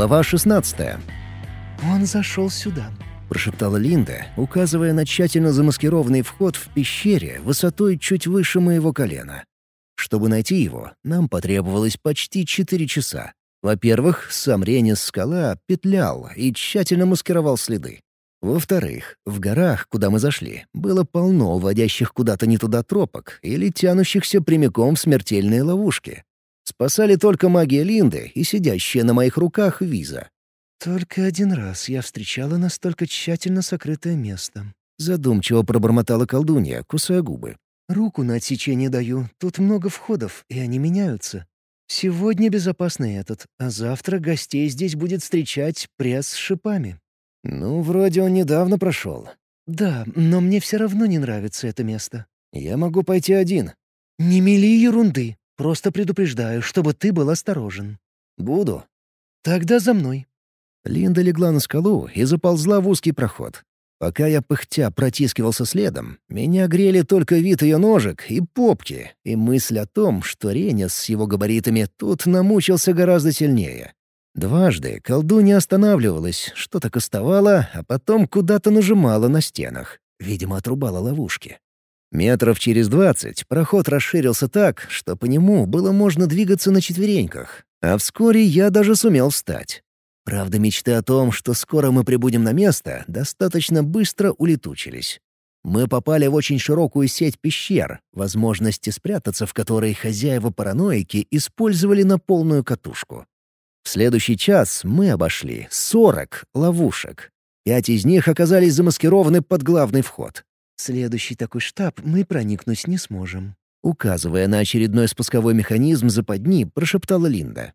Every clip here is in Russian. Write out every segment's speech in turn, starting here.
Глава 16. «Он зашел сюда», — прошептала Линда, указывая на тщательно замаскированный вход в пещере высотой чуть выше моего колена. Чтобы найти его, нам потребовалось почти четыре часа. Во-первых, сам Ренис скала петлял и тщательно маскировал следы. Во-вторых, в горах, куда мы зашли, было полно уводящих куда-то не туда тропок или тянущихся прямиком в смертельные ловушки. Спасали только магия Линды и сидящая на моих руках виза. «Только один раз я встречала настолько тщательно сокрытое место», — задумчиво пробормотала колдунья, кусая губы. «Руку на отсечение даю. Тут много входов, и они меняются. Сегодня безопасный этот, а завтра гостей здесь будет встречать пресс с шипами. «Ну, вроде он недавно прошел». «Да, но мне все равно не нравится это место». «Я могу пойти один». «Не мели ерунды. Просто предупреждаю, чтобы ты был осторожен». «Буду». «Тогда за мной». Линда легла на скалу и заползла в узкий проход. Пока я пыхтя протискивался следом, меня грели только вид ее ножек и попки, и мысль о том, что Ренес с его габаритами тут намучился гораздо сильнее. Дважды колдунья останавливалась, что-то кастовала, а потом куда-то нажимала на стенах. Видимо, отрубала ловушки. Метров через двадцать проход расширился так, что по нему было можно двигаться на четвереньках, а вскоре я даже сумел встать. Правда, мечты о том, что скоро мы прибудем на место, достаточно быстро улетучились. Мы попали в очень широкую сеть пещер, возможности спрятаться в которой хозяева-параноики использовали на полную катушку. В следующий час мы обошли 40 ловушек. Пять из них оказались замаскированы под главный вход. «Следующий такой штаб мы проникнуть не сможем», — указывая на очередной спусковой механизм западни, прошептала Линда.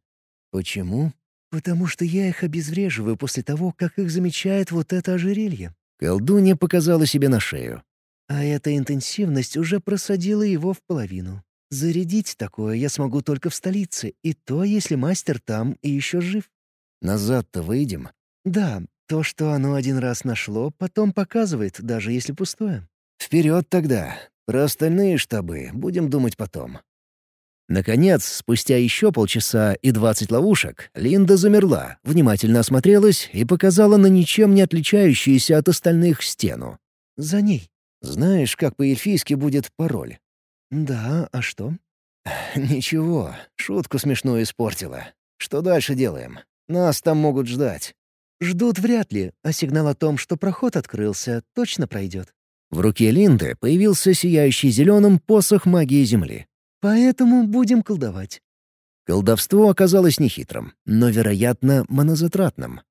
«Почему?» «Потому что я их обезвреживаю после того, как их замечает вот это ожерелье». Колдунья показала себе на шею. А эта интенсивность уже просадила его в половину. Зарядить такое я смогу только в столице, и то, если мастер там и еще жив. Назад-то выйдем? Да, то, что оно один раз нашло, потом показывает, даже если пустое. Вперед тогда. Про остальные штабы будем думать потом. Наконец, спустя еще полчаса и двадцать ловушек, Линда замерла, внимательно осмотрелась и показала на ничем не отличающуюся от остальных стену. «За ней». «Знаешь, как по-эльфийски будет пароль?» «Да, а что?» «Ничего, шутку смешную испортила. Что дальше делаем? Нас там могут ждать». «Ждут вряд ли, а сигнал о том, что проход открылся, точно пройдет». В руке Линды появился сияющий зеленым посох магии Земли. «Поэтому будем колдовать». Колдовство оказалось нехитрым, но, вероятно, монозатратным.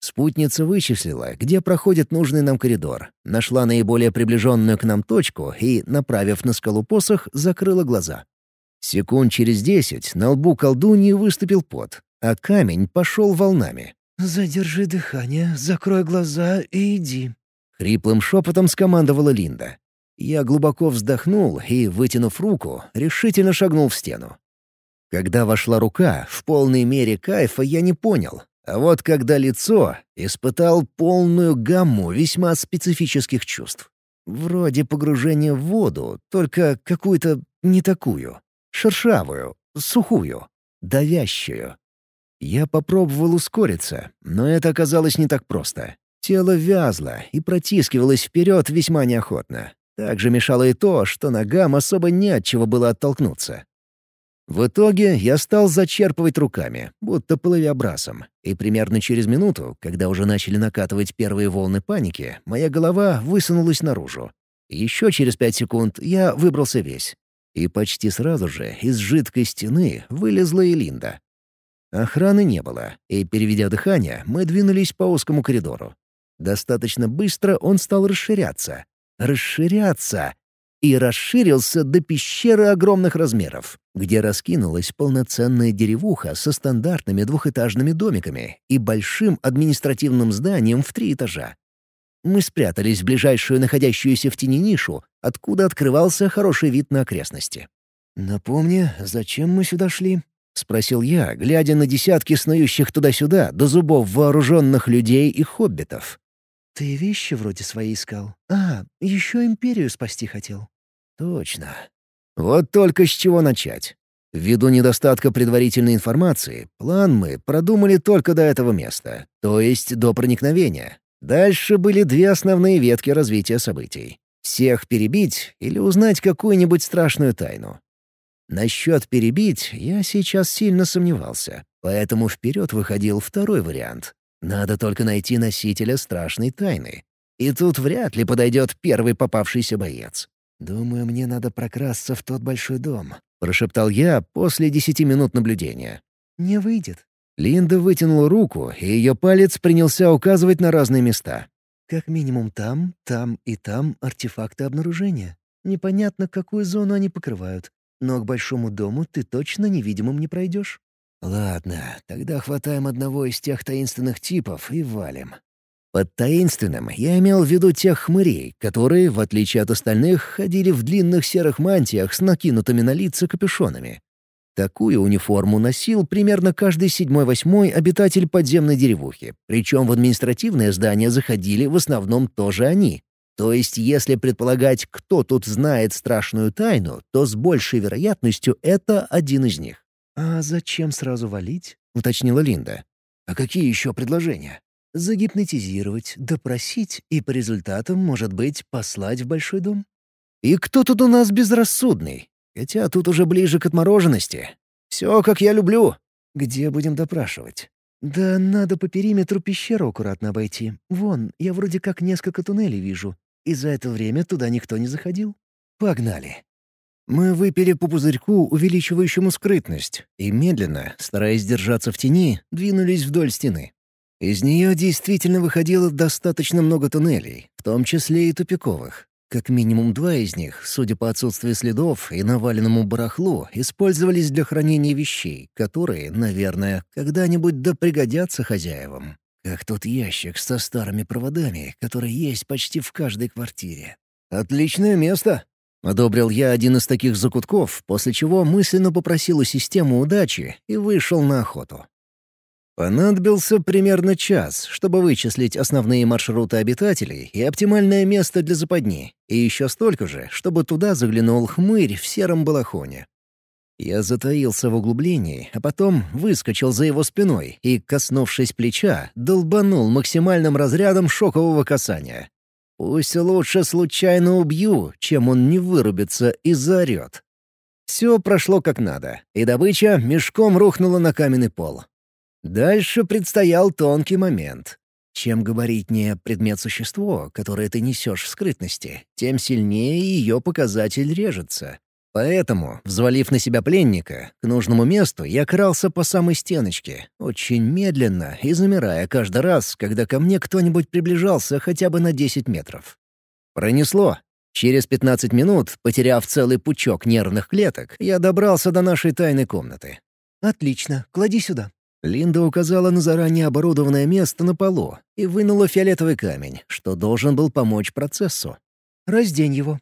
Спутница вычислила, где проходит нужный нам коридор, нашла наиболее приближенную к нам точку и, направив на скалу посох, закрыла глаза. Секунд через десять на лбу колдуньи выступил пот, а камень пошел волнами. «Задержи дыхание, закрой глаза и иди», — хриплым шепотом скомандовала Линда. Я глубоко вздохнул и, вытянув руку, решительно шагнул в стену. Когда вошла рука, в полной мере кайфа я не понял, а вот когда лицо испытал полную гамму весьма специфических чувств. Вроде погружения в воду, только какую-то не такую. Шершавую, сухую, давящую. Я попробовал ускориться, но это оказалось не так просто. Тело вязло и протискивалось вперед весьма неохотно. Также мешало и то, что ногам особо не от чего было оттолкнуться. В итоге я стал зачерпывать руками, будто плывя брасом, и примерно через минуту, когда уже начали накатывать первые волны паники, моя голова высунулась наружу. Еще через пять секунд я выбрался весь. И почти сразу же из жидкой стены вылезла Элинда. Охраны не было, и, переведя дыхание, мы двинулись по узкому коридору. Достаточно быстро он стал расширяться. Расширяться! и расширился до пещеры огромных размеров, где раскинулась полноценная деревуха со стандартными двухэтажными домиками и большим административным зданием в три этажа. Мы спрятались в ближайшую находящуюся в тени нишу, откуда открывался хороший вид на окрестности. «Напомни, зачем мы сюда шли?» — спросил я, глядя на десятки снующих туда-сюда до зубов вооруженных людей и хоббитов. «Ты вещи вроде свои искал. А, еще империю спасти хотел». Точно. Вот только с чего начать. Ввиду недостатка предварительной информации, план мы продумали только до этого места, то есть до проникновения. Дальше были две основные ветки развития событий. Всех перебить или узнать какую-нибудь страшную тайну. Насчет перебить я сейчас сильно сомневался, поэтому вперед выходил второй вариант. Надо только найти носителя страшной тайны. И тут вряд ли подойдет первый попавшийся боец. «Думаю, мне надо прокрасться в тот большой дом», — прошептал я после десяти минут наблюдения. «Не выйдет». Линда вытянула руку, и ее палец принялся указывать на разные места. «Как минимум там, там и там артефакты обнаружения. Непонятно, какую зону они покрывают, но к большому дому ты точно невидимым не пройдешь». «Ладно, тогда хватаем одного из тех таинственных типов и валим». Под таинственным я имел в виду тех хмырей, которые, в отличие от остальных, ходили в длинных серых мантиях с накинутыми на лица капюшонами. Такую униформу носил примерно каждый седьмой-восьмой обитатель подземной деревухи, причем в административное здание заходили в основном тоже они. То есть, если предполагать, кто тут знает страшную тайну, то с большей вероятностью это один из них. «А зачем сразу валить?» — уточнила Линда. «А какие еще предложения?» «Загипнотизировать, допросить и по результатам, может быть, послать в большой дом». «И кто тут у нас безрассудный? Хотя тут уже ближе к отмороженности. Все, как я люблю. Где будем допрашивать?» «Да надо по периметру пещеры аккуратно обойти. Вон, я вроде как несколько туннелей вижу. И за это время туда никто не заходил». «Погнали». Мы выпили по пузырьку, увеличивающему скрытность, и медленно, стараясь держаться в тени, двинулись вдоль стены. Из нее действительно выходило достаточно много туннелей, в том числе и тупиковых. Как минимум два из них, судя по отсутствию следов и наваленному барахлу, использовались для хранения вещей, которые, наверное, когда-нибудь да пригодятся хозяевам. Как тот ящик со старыми проводами, который есть почти в каждой квартире. «Отличное место!» Одобрил я один из таких закутков, после чего мысленно попросил у системы удачи и вышел на охоту. Понадобился примерно час, чтобы вычислить основные маршруты обитателей и оптимальное место для западни, и еще столько же, чтобы туда заглянул хмырь в сером балахоне. Я затаился в углублении, а потом выскочил за его спиной и, коснувшись плеча, долбанул максимальным разрядом шокового касания. Пусть лучше случайно убью, чем он не вырубится и заорет. Все прошло как надо, и добыча мешком рухнула на каменный пол. Дальше предстоял тонкий момент. Чем габаритнее предмет-существо, которое ты несешь в скрытности, тем сильнее ее показатель режется. Поэтому, взвалив на себя пленника, к нужному месту я крался по самой стеночке, очень медленно и замирая каждый раз, когда ко мне кто-нибудь приближался хотя бы на 10 метров. Пронесло. Через 15 минут, потеряв целый пучок нервных клеток, я добрался до нашей тайной комнаты. «Отлично, клади сюда». Линда указала на заранее оборудованное место на полу и вынула фиолетовый камень, что должен был помочь процессу. «Раздень его»,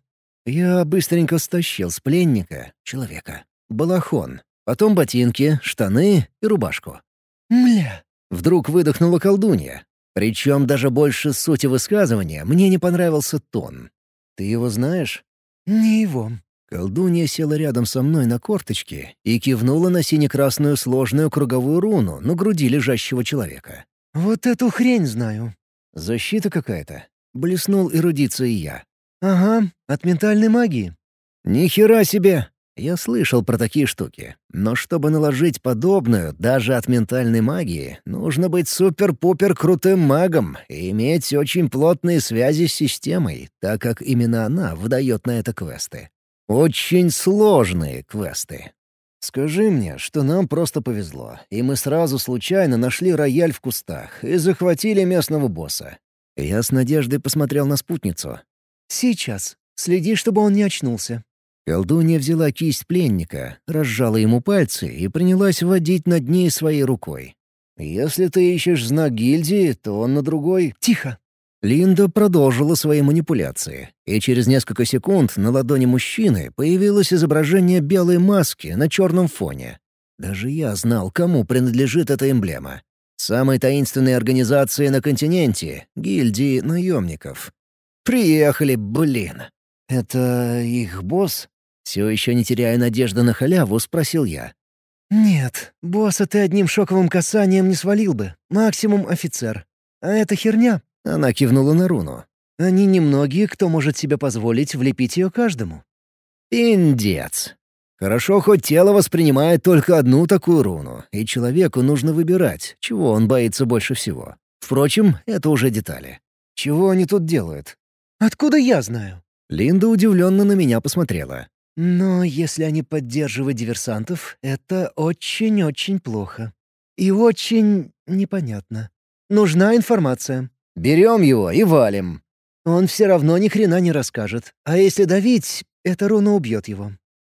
я быстренько стащил с пленника, человека, балахон, потом ботинки, штаны и рубашку. «Мля!» — вдруг выдохнула колдунья. Причем даже больше сути высказывания мне не понравился тон. «Ты его знаешь?» «Не его». Колдунья села рядом со мной на корточки и кивнула на сине-красную сложную круговую руну на груди лежащего человека. «Вот эту хрень знаю». «Защита какая-то?» — блеснул эрудицией я. «Ага, от ментальной магии». «Ни хера себе!» Я слышал про такие штуки. Но чтобы наложить подобную, даже от ментальной магии, нужно быть супер-пупер крутым магом и иметь очень плотные связи с системой, так как именно она выдает на это квесты. Очень сложные квесты. Скажи мне, что нам просто повезло, и мы сразу случайно нашли рояль в кустах и захватили местного босса. Я с надеждой посмотрел на спутницу. «Сейчас. Следи, чтобы он не очнулся». Колдунья взяла кисть пленника, разжала ему пальцы и принялась водить над ней своей рукой. «Если ты ищешь знак гильдии, то он на другой...» «Тихо!» Линда продолжила свои манипуляции, и через несколько секунд на ладони мужчины появилось изображение белой маски на черном фоне. Даже я знал, кому принадлежит эта эмблема. Самой таинственной организации на континенте — гильдии наемников. Приехали, блин. Это их босс? Все еще не теряя надежды на халяву, спросил я. «Нет, босса ты одним шоковым касанием не свалил бы. Максимум офицер. А это херня». Она кивнула на руну. «Они немногие, кто может себе позволить влепить ее каждому». «Пиндец. Хорошо, хоть тело воспринимает только одну такую руну, и человеку нужно выбирать, чего он боится больше всего. Впрочем, это уже детали. Чего они тут делают? «Откуда я знаю?» Линда удивленно на меня посмотрела. «Но если они поддерживают диверсантов, это очень-очень плохо. И очень непонятно. Нужна информация». «Берем его и валим». «Он все равно ни хрена не расскажет. А если давить, эта руна убьет его».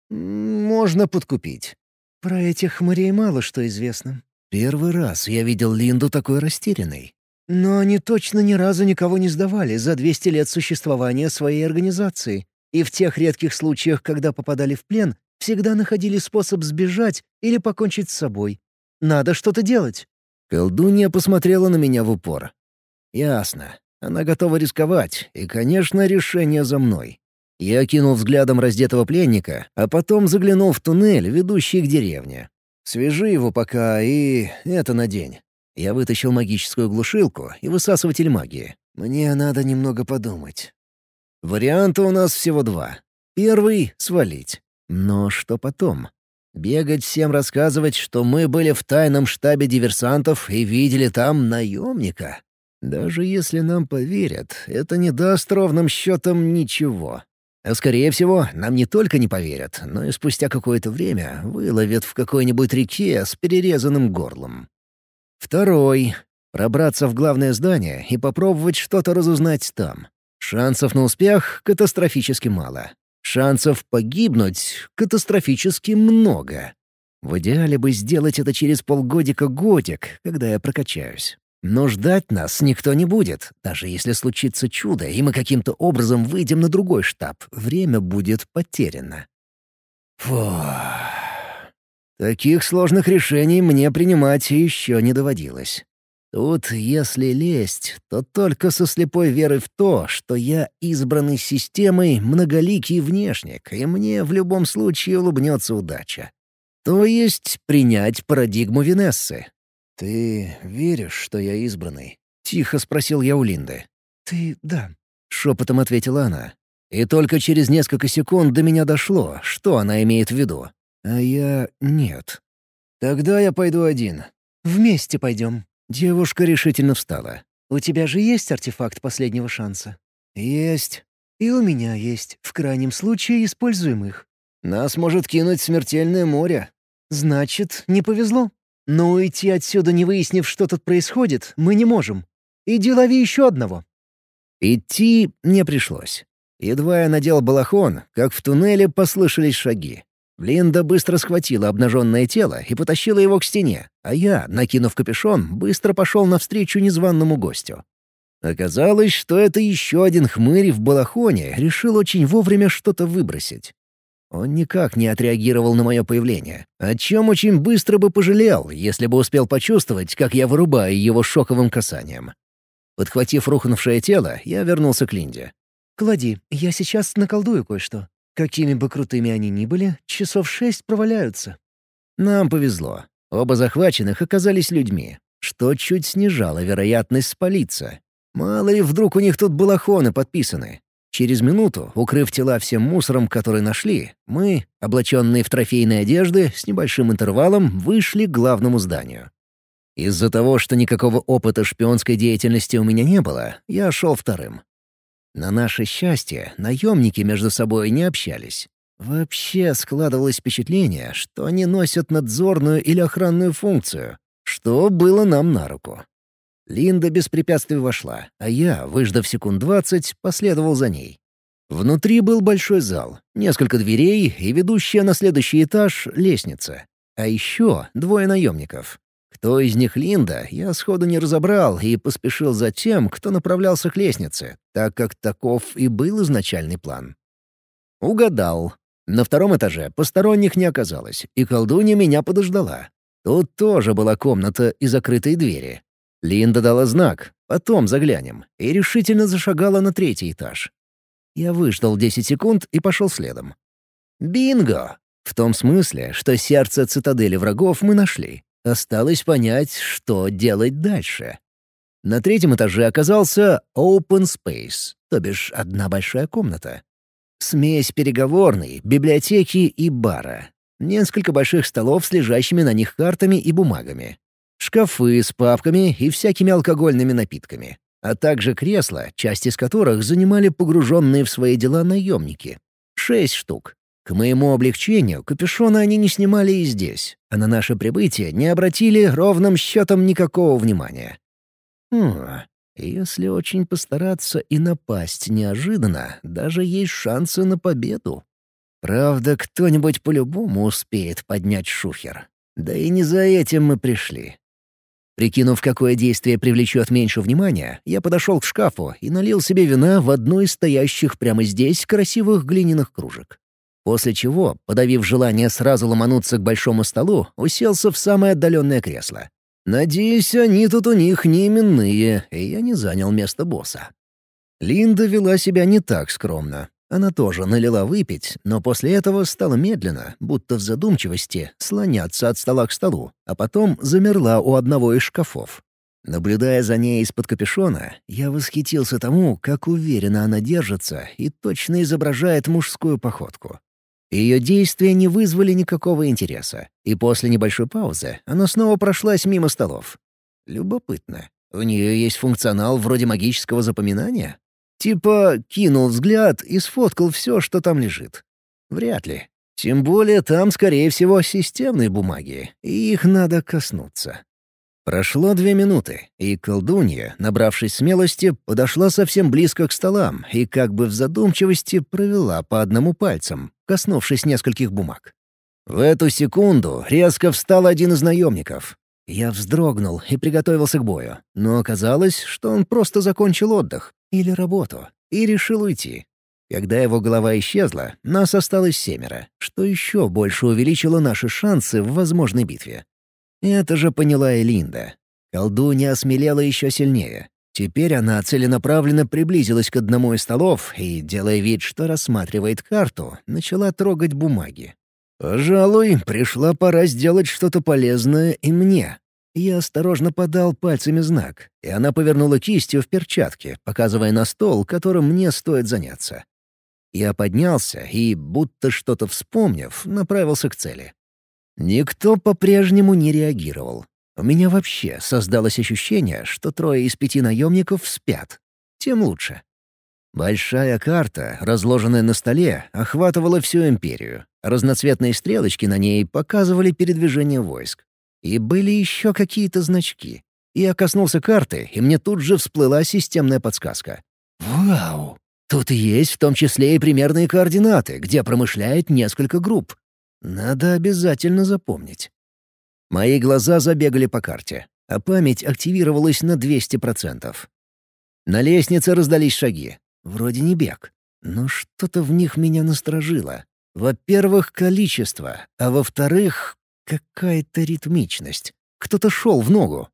«Можно подкупить». «Про этих хмырей мало что известно». Первый раз я видел Линду такой растерянной. Но они точно ни разу никого не сдавали за 200 лет существования своей организации. И в тех редких случаях, когда попадали в плен, всегда находили способ сбежать или покончить с собой. Надо что-то делать. Колдунья посмотрела на меня в упор. «Ясно. Она готова рисковать, и, конечно, решение за мной». Я кинул взглядом раздетого пленника, а потом заглянул в туннель, ведущий к деревне. «Свяжи его пока и это надень. Я вытащил магическую глушилку и высасыватель магии. Мне надо немного подумать. Варианта у нас всего два. Первый — свалить. Но что потом? Бегать всем рассказывать, что мы были в тайном штабе диверсантов и видели там наемника? Даже если нам поверят, это не даст ровным счетом ничего. А скорее всего, нам не только не поверят, но и спустя какое-то время выловят в какой-нибудь реке с перерезанным горлом. Второй — пробраться в главное здание и попробовать что-то разузнать там. Шансов на успех катастрофически мало. Шансов погибнуть катастрофически много. В идеале бы сделать это через полгодика-годик, когда я прокачаюсь. Но ждать нас никто не будет. Даже если случится чудо, и мы каким-то образом выйдем на другой штаб, время будет потеряно. Фу. Таких сложных решений мне принимать еще не доводилось. Тут, если лезть, то только со слепой верой в то, что я избранный системой многоликий внешник, и мне в любом случае улыбнется удача. То есть принять парадигму Венессы. «Ты веришь, что я избранный?» — тихо спросил я у Линды. «Ты — да», — шепотом ответила она. И только через несколько секунд до меня дошло, что она имеет в виду. А я — нет. Тогда я пойду один. Вместе пойдем. Девушка решительно встала. У тебя же есть артефакт последнего шанса? Есть. И у меня есть. В крайнем случае используем их. Нас может кинуть смертельное море. Значит, не повезло. Но уйти отсюда, не выяснив, что тут происходит, мы не можем. Иди лови еще одного. Идти не пришлось. Едва я надел балахон, как в туннеле послышались шаги. Линда быстро схватила обнаженное тело и потащила его к стене, а я, накинув капюшон, быстро пошел навстречу незваному гостю. Оказалось, что это еще один хмырь в балахоне решил очень вовремя что-то выбросить. Он никак не отреагировал на мое появление, о чем очень быстро бы пожалел, если бы успел почувствовать, как я вырубаю его шоковым касанием. Подхватив рухнувшее тело, я вернулся к Линде. «Клади, я сейчас наколдую кое-что. Какими бы крутыми они ни были, часов шесть проваляются. Нам повезло. Оба захваченных оказались людьми, что чуть снижало вероятность спалиться. Мало ли, вдруг у них тут балахоны подписаны. Через минуту, укрыв тела всем мусором, который нашли, мы, облаченные в трофейные одежды, с небольшим интервалом вышли к главному зданию. Из-за того, что никакого опыта шпионской деятельности у меня не было, я шел вторым. На наше счастье, наемники между собой не общались. Вообще складывалось впечатление, что они носят надзорную или охранную функцию, что было нам на руку. Линда без препятствий вошла, а я, выждав секунд двадцать, последовал за ней. Внутри был большой зал, несколько дверей и ведущая на следующий этаж лестница. А еще двое наемников. Кто из них Линда, я сходу не разобрал и поспешил за тем, кто направлялся к лестнице, так как таков и был изначальный план. Угадал. На втором этаже посторонних не оказалось, и колдунья меня подождала. Тут тоже была комната и закрытые двери. Линда дала знак «Потом заглянем» и решительно зашагала на третий этаж. Я выждал 10 секунд и пошел следом. Бинго! В том смысле, что сердце цитадели врагов мы нашли. Осталось понять, что делать дальше. На третьем этаже оказался open space, то бишь одна большая комната. Смесь переговорной, библиотеки и бара. Несколько больших столов с лежащими на них картами и бумагами. Шкафы с папками и всякими алкогольными напитками. А также кресла, часть из которых занимали погруженные в свои дела наемники. Шесть штук. К моему облегчению, капюшоны они не снимали и здесь, а на наше прибытие не обратили ровным счетом никакого внимания. Хм, если очень постараться и напасть неожиданно, даже есть шансы на победу. Правда, кто-нибудь по-любому успеет поднять шухер. Да и не за этим мы пришли. Прикинув, какое действие привлечет меньше внимания, я подошел к шкафу и налил себе вина в одну из стоящих прямо здесь красивых глиняных кружек. После чего, подавив желание сразу ломануться к большому столу, уселся в самое отдаленное кресло. Надеюсь, они тут у них не именные, и я не занял место босса. Линда вела себя не так скромно. Она тоже налила выпить, но после этого стала медленно, будто в задумчивости, слоняться от стола к столу, а потом замерла у одного из шкафов. Наблюдая за ней из-под капюшона, я восхитился тому, как уверенно она держится и точно изображает мужскую походку. Ее действия не вызвали никакого интереса, и после небольшой паузы она снова прошлась мимо столов. Любопытно. У нее есть функционал вроде магического запоминания? Типа кинул взгляд и сфоткал все, что там лежит. Вряд ли. Тем более там, скорее всего, системные бумаги, и их надо коснуться. Прошло две минуты, и колдунья, набравшись смелости, подошла совсем близко к столам и как бы в задумчивости провела по одному пальцам, коснувшись нескольких бумаг. В эту секунду резко встал один из наемников. Я вздрогнул и приготовился к бою, но оказалось, что он просто закончил отдых или работу и решил уйти. Когда его голова исчезла, нас осталось семеро, что еще больше увеличило наши шансы в возможной битве. Это же поняла и Линда. Колдунья осмелела еще сильнее. Теперь она целенаправленно приблизилась к одному из столов и, делая вид, что рассматривает карту, начала трогать бумаги. «Пожалуй, пришла пора сделать что-то полезное и мне». Я осторожно подал пальцами знак, и она повернула кистью в перчатке, показывая на стол, которым мне стоит заняться. Я поднялся и, будто что-то вспомнив, направился к цели. Никто по-прежнему не реагировал. У меня вообще создалось ощущение, что трое из пяти наемников спят. Тем лучше. Большая карта, разложенная на столе, охватывала всю империю. Разноцветные стрелочки на ней показывали передвижение войск. И были еще какие-то значки. Я коснулся карты, и мне тут же всплыла системная подсказка. «Вау! Тут есть в том числе и примерные координаты, где промышляет несколько групп. Надо обязательно запомнить. Мои глаза забегали по карте, а память активировалась на 200%. На лестнице раздались шаги. Вроде не бег, но что-то в них меня насторожило. Во-первых, количество, а во-вторых, какая-то ритмичность. Кто-то шел в ногу.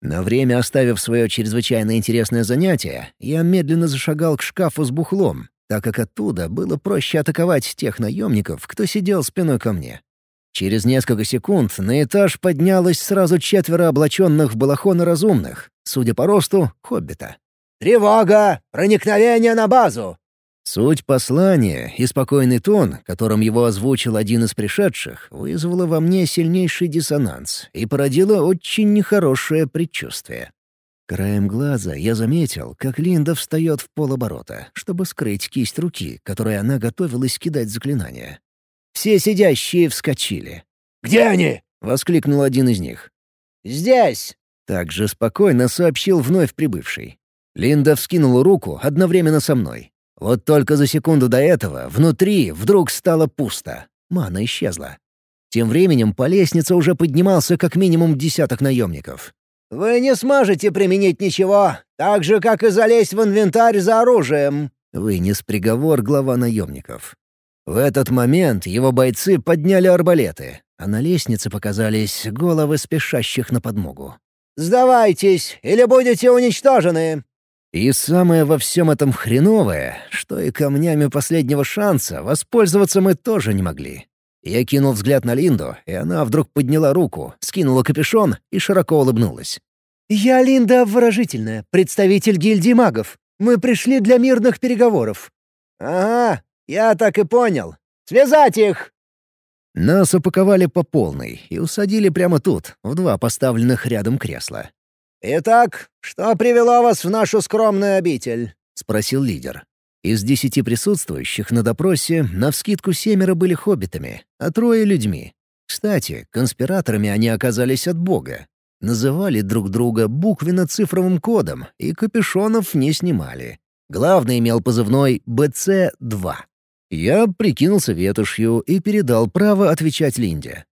На время оставив свое чрезвычайно интересное занятие, я медленно зашагал к шкафу с бухлом, так как оттуда было проще атаковать тех наемников, кто сидел спиной ко мне. Через несколько секунд на этаж поднялось сразу четверо облаченных в балахоны разумных, судя по росту, хоббита. «Тревога! Проникновение на базу!» Суть послания и спокойный тон, которым его озвучил один из пришедших, вызвала во мне сильнейший диссонанс и породила очень нехорошее предчувствие. Краем глаза я заметил, как Линда встает в полоборота, чтобы скрыть кисть руки, которой она готовилась кидать заклинание. Все сидящие вскочили. «Где они?» — воскликнул один из них. «Здесь!» — также спокойно сообщил вновь прибывший. Линда вскинула руку одновременно со мной. Вот только за секунду до этого внутри вдруг стало пусто. Мана исчезла. Тем временем по лестнице уже поднимался как минимум десяток наемников. «Вы не сможете применить ничего, так же, как и залезть в инвентарь за оружием», — вынес приговор глава наемников. В этот момент его бойцы подняли арбалеты, а на лестнице показались головы спешащих на подмогу. «Сдавайтесь, или будете уничтожены!» И самое во всем этом хреновое, что и камнями последнего шанса воспользоваться мы тоже не могли. Я кинул взгляд на Линду, и она вдруг подняла руку, скинула капюшон и широко улыбнулась. «Я Линда Обворожительная, представитель гильдии магов. Мы пришли для мирных переговоров». «Ага, я так и понял. Связать их!» Нас упаковали по полной и усадили прямо тут, в два поставленных рядом кресла. «Итак, что привело вас в нашу скромную обитель?» — спросил лидер. Из десяти присутствующих на допросе навскидку семеро были хоббитами, а трое — людьми. Кстати, конспираторами они оказались от бога. Называли друг друга буквенно-цифровым кодом и капюшонов не снимали. Главный имел позывной «БЦ-2». Я прикинулся ветошью и передал право отвечать Линде.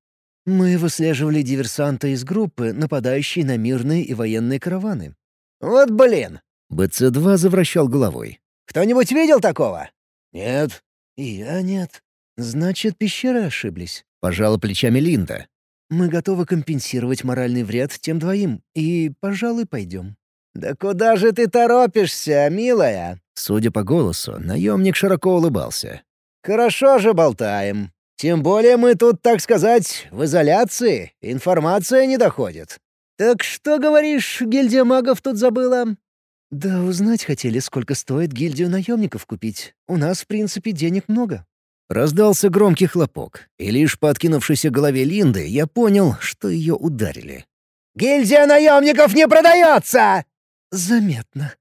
«Мы выслеживали диверсанта из группы, нападающей на мирные и военные караваны». «Вот блин!» БЦ-2 завращал головой. «Кто-нибудь видел такого?» «Нет». «И я нет». «Значит, пещеры ошиблись», — пожала плечами Линда. «Мы готовы компенсировать моральный вред тем двоим, и, пожалуй, пойдем». «Да куда же ты торопишься, милая?» Судя по голосу, наемник широко улыбался. «Хорошо же болтаем. Тем более мы тут, так сказать, в изоляции. Информация не доходит. Так что, говоришь, гильдия магов тут забыла?» «Да узнать хотели, сколько стоит гильдию наемников купить. У нас, в принципе, денег много». Раздался громкий хлопок, и лишь по откинувшейся голове Линды я понял, что ее ударили. «Гильдия наемников не продается!» «Заметно».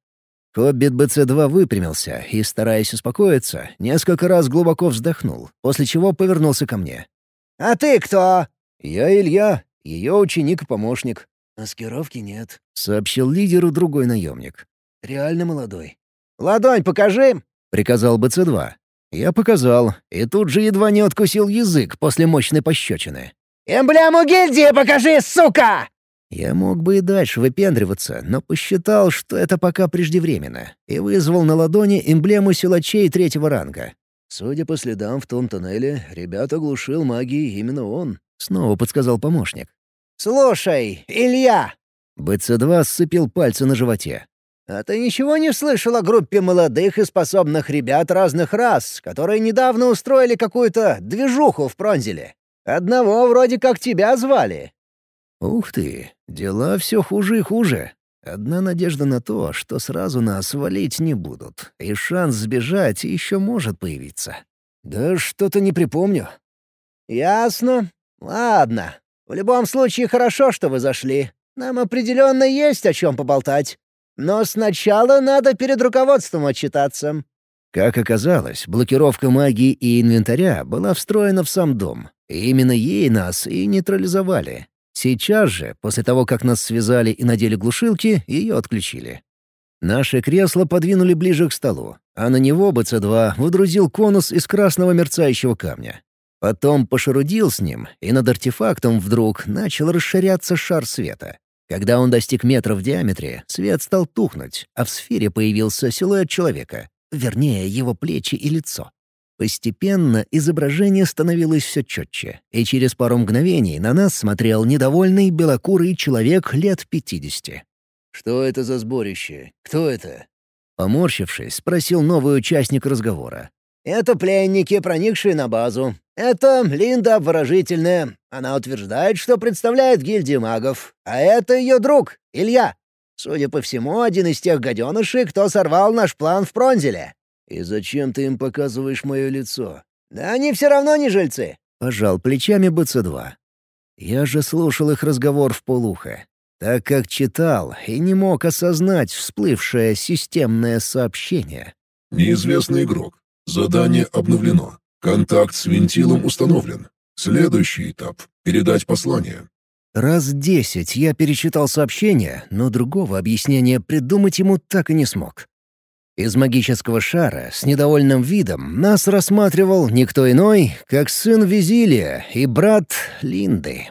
Хоббит БЦ-2 выпрямился и, стараясь успокоиться, несколько раз глубоко вздохнул, после чего повернулся ко мне. «А ты кто?» «Я Илья, ее ученик и помощник». «Маскировки нет», — сообщил лидеру другой наемник. «Реально молодой». «Ладонь покажи!» — приказал БЦ-2. Я показал, и тут же едва не откусил язык после мощной пощечины. «Эмблему гильдии покажи, сука!» Я мог бы и дальше выпендриваться, но посчитал, что это пока преждевременно, и вызвал на ладони эмблему силачей третьего ранга. «Судя по следам в том тоннеле, ребята глушил магией именно он», — снова подсказал помощник. «Слушай, Илья!» БЦ-2 сцепил пальцы на животе. «А ты ничего не слышал о группе молодых и способных ребят разных рас, которые недавно устроили какую-то движуху в Пронзеле? Одного вроде как тебя звали. Ух ты, дела все хуже и хуже. Одна надежда на то, что сразу нас валить не будут, и шанс сбежать еще может появиться. Да что-то не припомню. Ясно. Ладно. В любом случае хорошо, что вы зашли. Нам определенно есть о чем поболтать. Но сначала надо перед руководством отчитаться. Как оказалось, блокировка магии и инвентаря была встроена в сам дом. И именно ей нас и нейтрализовали. Сейчас же, после того, как нас связали и надели глушилки, ее отключили. Наше кресло подвинули ближе к столу, а на него БЦ-2 выдрузил конус из красного мерцающего камня. Потом пошарудил с ним, и над артефактом вдруг начал расширяться шар света. Когда он достиг метра в диаметре, свет стал тухнуть, а в сфере появился силуэт человека, вернее, его плечи и лицо. Постепенно изображение становилось все четче, и через пару мгновений на нас смотрел недовольный белокурый человек лет пятидесяти. «Что это за сборище? Кто это?» Поморщившись, спросил новый участник разговора. «Это пленники, проникшие на базу. Это Линда Обворожительная. Она утверждает, что представляет гильдию магов. А это ее друг, Илья. Судя по всему, один из тех гаденышей, кто сорвал наш план в Пронзеле. «И зачем ты им показываешь мое лицо?» «Да они все равно не жильцы!» — пожал плечами БЦ-2. Я же слушал их разговор в полухо, так как читал и не мог осознать всплывшее системное сообщение. «Неизвестный игрок. Задание обновлено. Контакт с вентилом установлен. Следующий этап — передать послание». Раз десять я перечитал сообщение, но другого объяснения придумать ему так и не смог. Из магического шара с недовольным видом нас рассматривал никто иной, как сын Визилия и брат Линды.